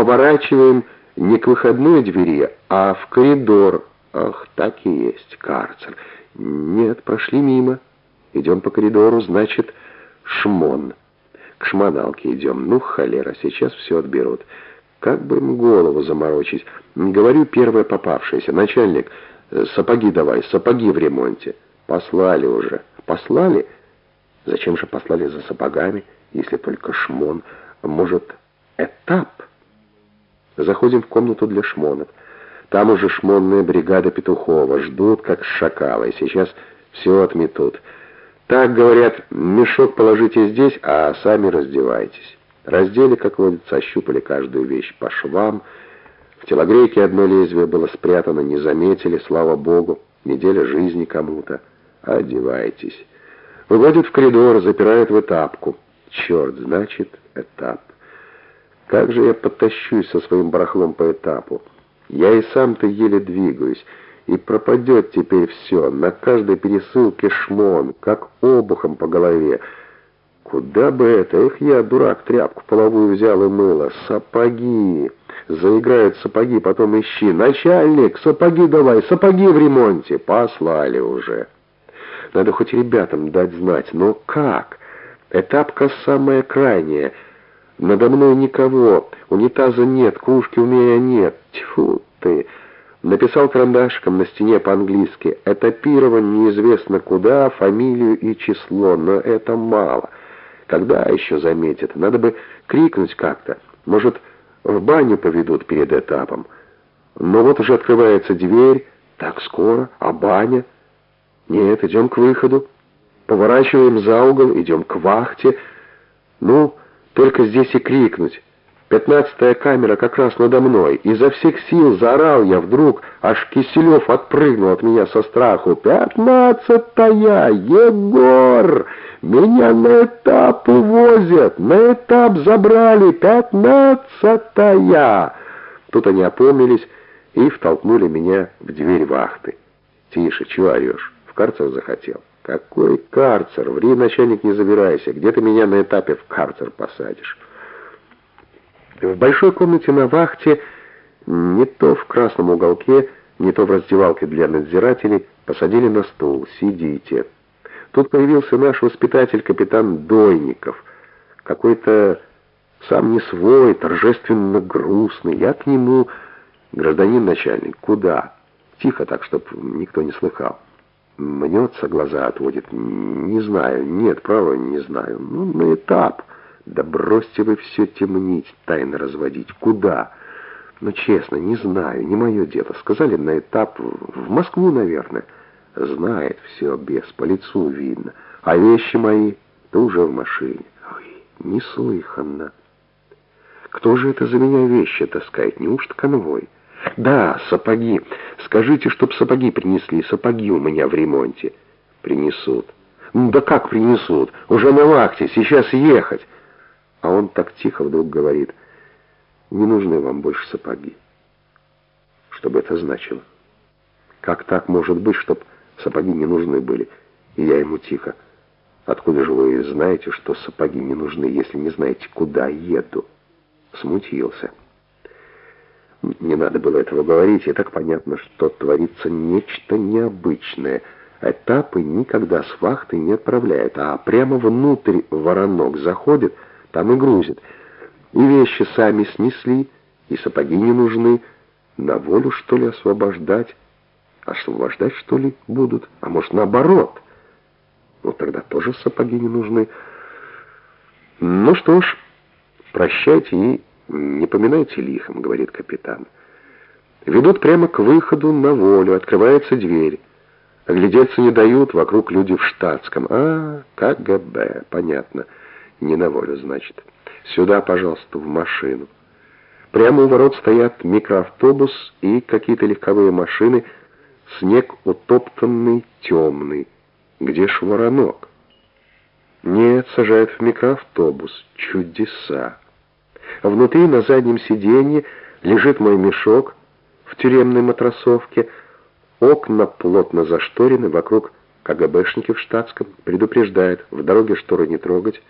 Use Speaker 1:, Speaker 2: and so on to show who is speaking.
Speaker 1: Поворачиваем не к выходной двери, а в коридор. Ах, так и есть, карцер. Нет, прошли мимо. Идем по коридору, значит, шмон. К шмоналке идем. Ну, холера, сейчас все отберут. Как бы им голову заморочить. Говорю, первое попавшееся. Начальник, сапоги давай, сапоги в ремонте. Послали уже. Послали? Зачем же послали за сапогами, если только шмон? Может, этап? Заходим в комнату для шмонов. Там уже шмонная бригада Петухова. Ждут, как шакалы. Сейчас все отметут. Так, говорят, мешок положите здесь, а сами раздевайтесь. Раздели, как водится, ощупали каждую вещь по швам. В телогрейке одно лезвие было спрятано, не заметили, слава богу. Неделя жизни кому-то. Одевайтесь. Выводят в коридор, запирают в этапку. Черт, значит, этап. Как же я подтащусь со своим барахлом по этапу? Я и сам-то еле двигаюсь. И пропадет теперь все. На каждой пересылке шмон, как обухом по голове. Куда бы это? Эх, я, дурак, тряпку половую взял и мыло. Сапоги. Заиграют сапоги, потом ищи. Начальник, сапоги давай, сапоги в ремонте. Послали уже. Надо хоть ребятам дать знать. Но как? Этапка самая крайняя. Надо мной никого. Унитаза нет, кружки у меня нет. Тьфу ты. Написал карандашком на стене по-английски. Этапирован неизвестно куда, фамилию и число, но это мало. Когда еще заметят? Надо бы крикнуть как-то. Может, в баню поведут перед этапом. Но вот уже открывается дверь. Так скоро? А баня? Нет, идем к выходу. Поворачиваем за угол, идем к вахте. Ну, только здесь и крикнуть. Пятнадцатая камера как раз надо мной. Изо всех сил заорал я вдруг, аж Киселев отпрыгнул от меня со страху. «Пятнадцатая! Егор! Меня на этап увозят! На этап забрали! Пятнадцатая!» Тут они опомнились и втолкнули меня в дверь вахты. «Тише, чего орешь? В карцер захотел?» «Какой карцер? Ври, начальник, не забирайся. Где ты меня на этапе в карцер посадишь?» В большой комнате на вахте, не то в красном уголке, не то в раздевалке для надзирателей, посадили на стул. «Сидите». Тут появился наш воспитатель, капитан Дойников. Какой-то сам не свой, торжественно грустный. Я к нему, гражданин начальник, куда? Тихо так, чтоб никто не слыхал. Мнется, глаза отводит. Не знаю, нет, право, не знаю. Ну, на этап. Да бросьте вы все темнить, тайно разводить. Куда? Ну, честно, не знаю, не мое дело. Сказали на этап в Москву, наверное. Знает все, без по лицу видно. А вещи мои, то уже в машине. Ой, неслыханно. Кто же это за меня вещи таскает? Неужто конвой? Да, сапоги. Скажите, чтоб сапоги принесли. Сапоги у меня в ремонте. Принесут. Да как принесут? Уже на вахте, сейчас ехать. А он так тихо вдруг говорит, не нужны вам больше сапоги. Что бы это значило? Как так может быть, чтоб сапоги не нужны были? И я ему тихо, откуда же вы знаете, что сапоги не нужны, если не знаете, куда еду? Смутился. Не надо было этого говорить, и так понятно, что творится нечто необычное. Этапы никогда с вахты не отправляют, а прямо внутрь воронок заходит, там и грузит. И вещи сами снесли, и сапоги не нужны. На волю, что ли, освобождать? Освобождать, что ли, будут? А может, наоборот? Ну, тогда тоже сапоги не нужны. Ну что ж, прощайте и не поминайте лихом, говорит капитан. Ведут прямо к выходу на волю, открывается дверь. Оглядеться не дают, вокруг люди в штатском. А, КГБ, понятно. Не на волю, значит. Сюда, пожалуйста, в машину. Прямо у ворот стоят микроавтобус и какие-то легковые машины. Снег утоптанный, темный. Где ж воронок? Нет, сажают в микроавтобус. Чудеса. Внутри на заднем сиденье лежит мой мешок в тюремной матросовке. Окна плотно зашторены, вокруг КГБшники в штатском предупреждают, в дороге шторы не трогать.